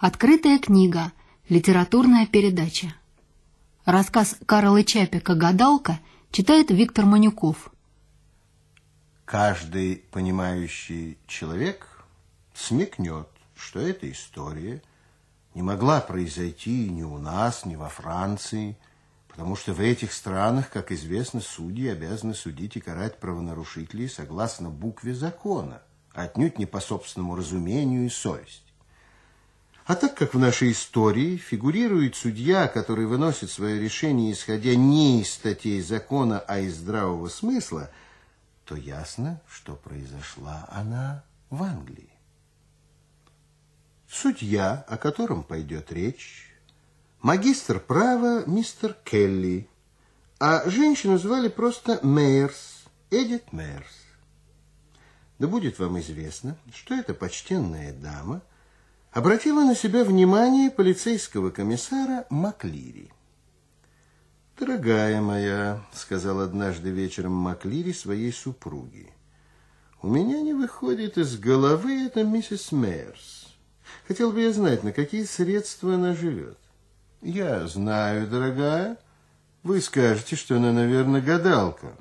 Открытая книга. Литературная передача. Рассказ Карла Чапика «Гадалка» читает Виктор Манюков. Каждый понимающий человек смекнет, что эта история не могла произойти ни у нас, ни во Франции, потому что в этих странах, как известно, судьи обязаны судить и карать правонарушителей согласно букве закона, отнюдь не по собственному разумению и совести. А так как в нашей истории фигурирует судья, который выносит свое решение, исходя не из статей закона, а из здравого смысла, то ясно, что произошла она в Англии. Судья, о котором пойдет речь, магистр права мистер Келли, а женщину звали просто Мейерс, Эдит Мейерс. Да будет вам известно, что эта почтенная дама – обратила на себя внимание полицейского комиссара Маклири. «Дорогая моя», — сказал однажды вечером Маклири своей супруге, «у меня не выходит из головы эта миссис Мейерс. Хотел бы я знать, на какие средства она живет». «Я знаю, дорогая. Вы скажете, что она, наверное, гадалка».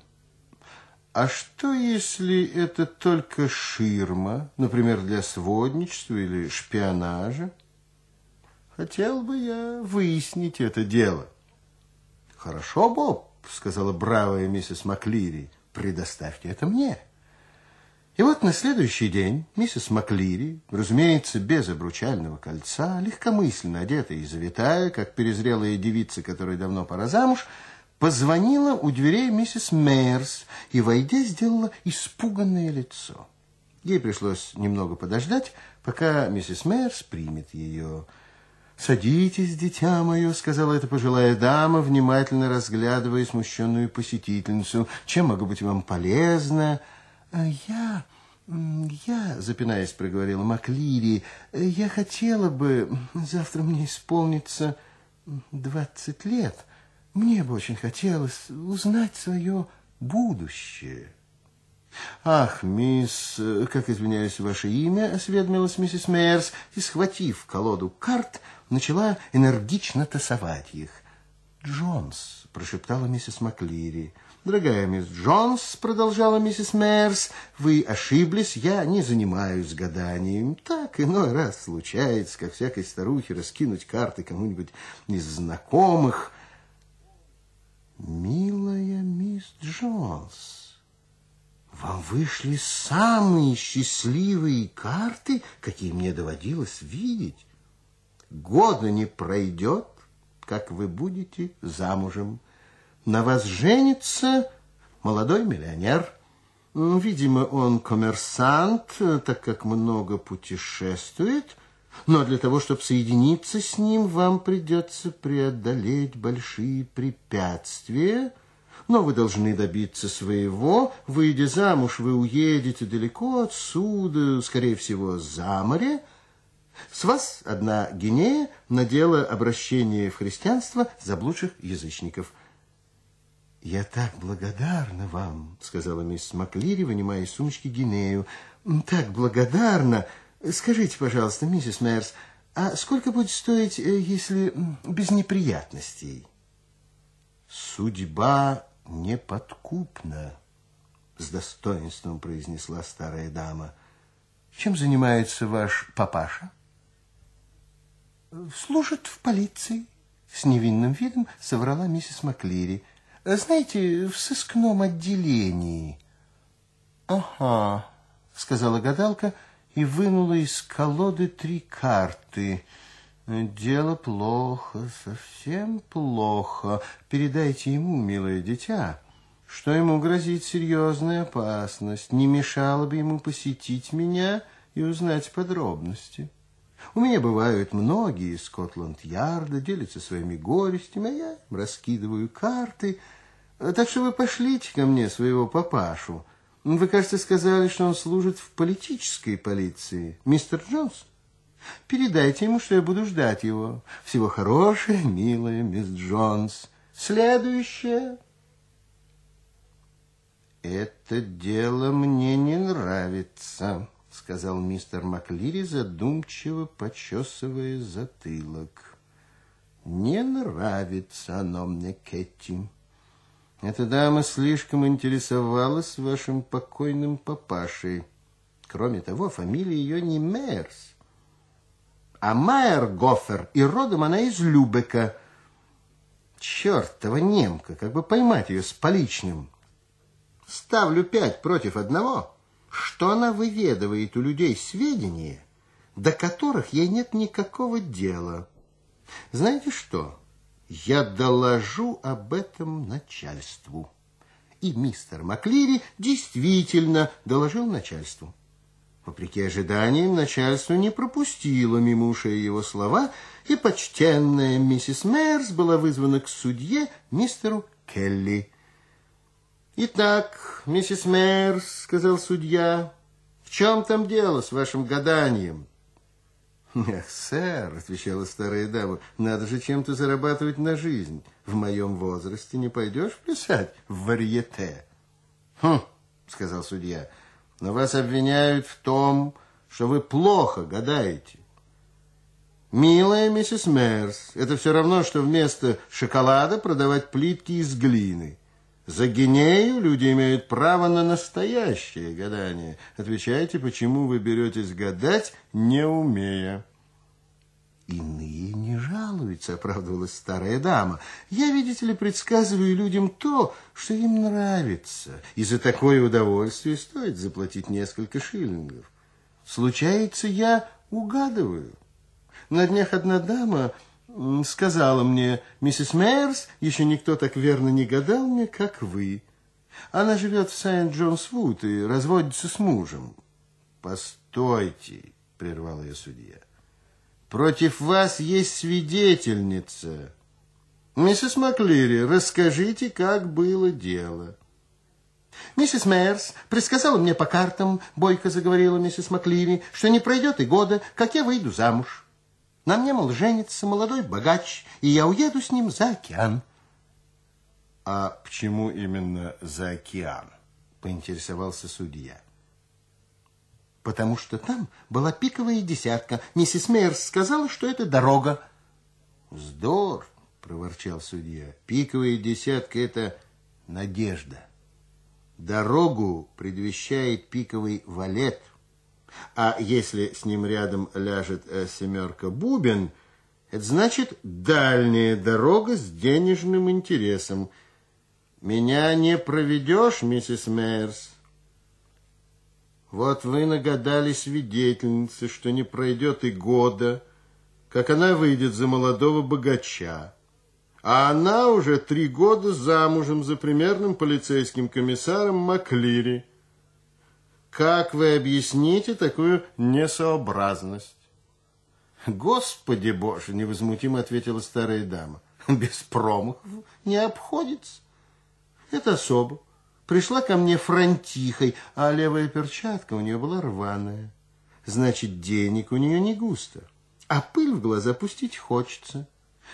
А что, если это только ширма, например, для сводничества или шпионажа? Хотел бы я выяснить это дело. Хорошо, Боб, сказала бравая миссис Маклири, предоставьте это мне. И вот на следующий день миссис Маклири, разумеется, без обручального кольца, легкомысленно одетая и завитая, как перезрелая девица, которой давно пора замуж, позвонила у дверей миссис Мейерс и, войдя, сделала испуганное лицо. Ей пришлось немного подождать, пока миссис Мейерс примет ее. «Садитесь, дитя мое», — сказала эта пожилая дама, внимательно разглядывая смущенную посетительницу. «Чем могу быть вам полезна?» «Я...» «Я, запинаясь, проговорила Маклири, я хотела бы... Завтра мне исполнится двадцать лет». Мне бы очень хотелось узнать свое будущее. Ах, мисс, как извиняюсь, ваше имя, осведомилась миссис Мейерс, и, схватив колоду карт, начала энергично тасовать их. Джонс, прошептала миссис Маклири. Дорогая мисс Джонс, продолжала миссис Мейерс, вы ошиблись, я не занимаюсь гаданием. Так иной раз случается, как всякой старухе, раскинуть карты кому-нибудь из знакомых, Милая мисс Джонс, вам вышли самые счастливые карты, какие мне доводилось видеть. Года не пройдет, как вы будете замужем. На вас женится молодой миллионер. Видимо, он коммерсант, так как много путешествует – но для того, чтобы соединиться с ним, вам придется преодолеть большие препятствия. Но вы должны добиться своего. Выйдя замуж, вы уедете далеко отсюда, скорее всего, за море. С вас одна гинея на дело обращения в христианство заблудших язычников. «Я так благодарна вам», — сказала мисс Маклири, вынимая из сумочки гинею. «Так благодарна». Скажите, пожалуйста, миссис Мэрс, а сколько будет стоить, э, если без неприятностей? Судьба неподкупна, с достоинством произнесла старая дама. Чем занимается ваш папаша? Служит в полиции. С невинным видом соврала миссис Маклири. Знаете, в сыскном отделении. Ага, сказала гадалка, — и вынула из колоды три карты. Дело плохо, совсем плохо. Передайте ему, милое дитя, что ему грозит серьезная опасность. Не мешало бы ему посетить меня и узнать подробности. У меня бывают многие из Скотланд-Ярда, делятся своими горестями, а я раскидываю карты. Так что вы пошлите ко мне своего папашу. Вы, кажется, сказали, что он служит в политической полиции. Мистер Джонс? Передайте ему, что я буду ждать его. Всего хорошего, милая мисс Джонс. Следующее. Это дело мне не нравится, сказал мистер Маклири, задумчиво почесывая затылок. Не нравится оно мне, Кэти. Эта дама слишком интересовалась вашим покойным папашей. Кроме того, фамилия ее не Мерс, а Майер-Гофер, и родом она из Любека. Чертова немка, как бы поймать ее с поличным. Ставлю пять против одного, что она выведывает у людей сведения, до которых ей нет никакого дела. Знаете что? Я доложу об этом начальству. И мистер Маклири действительно доложил начальству. Вопреки ожиданиям, начальство не пропустило мимо ушей его слова, и почтенная миссис Мэрс была вызвана к судье мистеру Келли. «Итак, миссис Мэрс, — сказал судья, — в чем там дело с вашим гаданием?» «Эх, сэр, — отвечала старая дама, — надо же чем-то зарабатывать на жизнь. В моем возрасте не пойдешь плясать в варьете». «Хм, — сказал судья, — но вас обвиняют в том, что вы плохо гадаете. Милая миссис Мерс, это все равно, что вместо шоколада продавать плитки из глины». За гинею люди имеют право на настоящее гадание. Отвечайте, почему вы беретесь гадать, не умея. Иные не жалуются, оправдывалась старая дама. Я, видите ли, предсказываю людям то, что им нравится, и за такое удовольствие стоит заплатить несколько шиллингов. Случается, я угадываю. На днях одна дама сказала мне, миссис Мейерс, еще никто так верно не гадал мне, как вы. Она живет в Сент-Джонс-Вуд и разводится с мужем. Постойте, прервал ее судья. Против вас есть свидетельница. Миссис Маклири, расскажите, как было дело. Миссис Мейерс предсказала мне по картам, бойко заговорила миссис Маклири, что не пройдет и года, как я выйду замуж. На мне, мол, женится молодой богач, и я уеду с ним за океан. А почему именно за океан? Поинтересовался судья. Потому что там была пиковая десятка. Миссис Мейерс сказала, что это дорога. Вздор, проворчал судья. Пиковая десятка – это надежда. Дорогу предвещает пиковый валет – а если с ним рядом ляжет э, семерка бубен, это значит дальняя дорога с денежным интересом. Меня не проведешь, миссис Мейерс? Вот вы нагадали свидетельнице, что не пройдет и года, как она выйдет за молодого богача. А она уже три года замужем за примерным полицейским комиссаром Маклири. Как вы объясните такую несообразность? Господи Боже, невозмутимо ответила старая дама. Без промахов не обходится. Это особо. Пришла ко мне фронтихой, а левая перчатка у нее была рваная. Значит, денег у нее не густо. А пыль в глаза пустить хочется.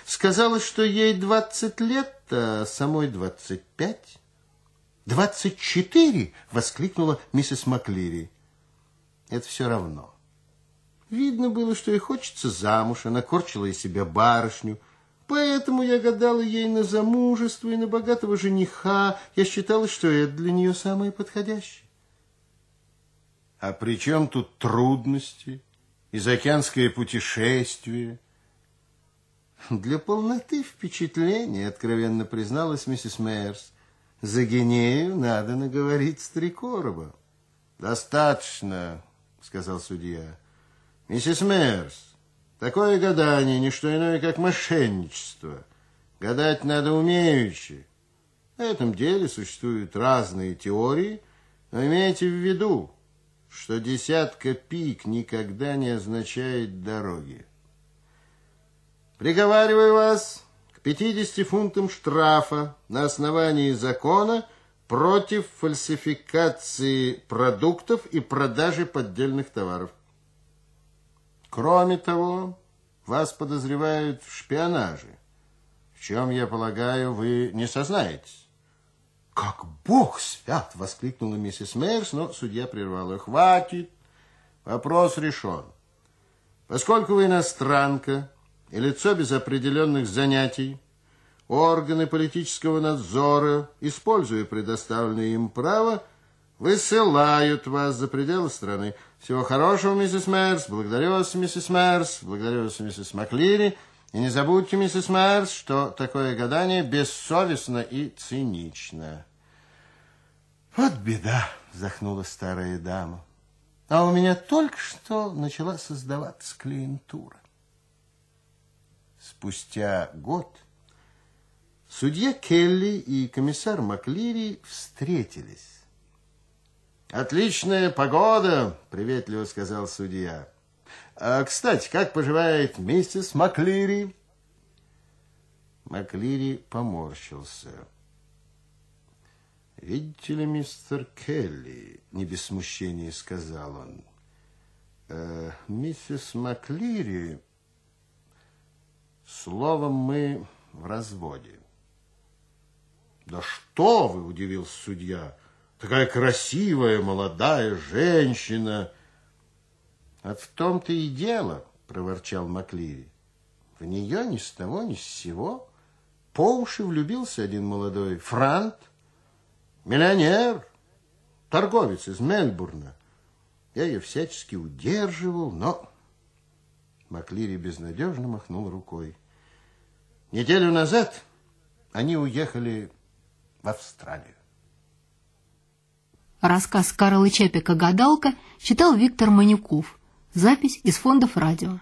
Сказала, что ей двадцать лет, а самой двадцать пять. «Двадцать четыре!» — воскликнула миссис Маклири. «Это все равно. Видно было, что ей хочется замуж, она корчила из себя барышню. Поэтому я гадала ей на замужество и на богатого жениха. Я считала, что это для нее самое подходящее». «А при чем тут трудности и заокеанское путешествие?» «Для полноты впечатления», — откровенно призналась миссис Мейерс. За Гинею надо наговорить три короба. Достаточно, сказал судья. Миссис Мерс, такое гадание не что иное, как мошенничество. Гадать надо умеючи. В этом деле существуют разные теории, но имейте в виду, что десятка пик никогда не означает дороги. Приговариваю вас 50 фунтам штрафа на основании закона против фальсификации продуктов и продажи поддельных товаров. Кроме того, вас подозревают в шпионаже, в чем, я полагаю, вы не сознаетесь. «Как бог свят!» — воскликнула миссис Мейерс, но судья прервал ее. «Хватит! Вопрос решен. Поскольку вы иностранка и лицо без определенных занятий, органы политического надзора, используя предоставленное им право, высылают вас за пределы страны. Всего хорошего, миссис Мэрс. Благодарю вас, миссис Мэрс. Благодарю вас, миссис Маклири. И не забудьте, миссис Мэрс, что такое гадание бессовестно и цинично. Вот беда, вздохнула старая дама. А у меня только что начала создаваться клиентура. Спустя год судья Келли и комиссар Маклири встретились. «Отличная погода!» — приветливо сказал судья. А, «Кстати, как поживает миссис Маклири?» Маклири поморщился. «Видите ли, мистер Келли?» — не без смущения сказал он. «Э, «Миссис Маклири...» «Словом, мы в разводе». «Да что вы!» — удивился судья. «Такая красивая молодая женщина!» «А в том-то и дело!» — проворчал Маклири. «В нее ни с того, ни с сего по уши влюбился один молодой франт, Миллионер, торговец из Мельбурна. Я ее всячески удерживал, но... Маклири безнадежно махнул рукой. Неделю назад они уехали в Австралию. Рассказ Карла Чапика «Гадалка» читал Виктор Манюков. Запись из фондов радио.